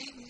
in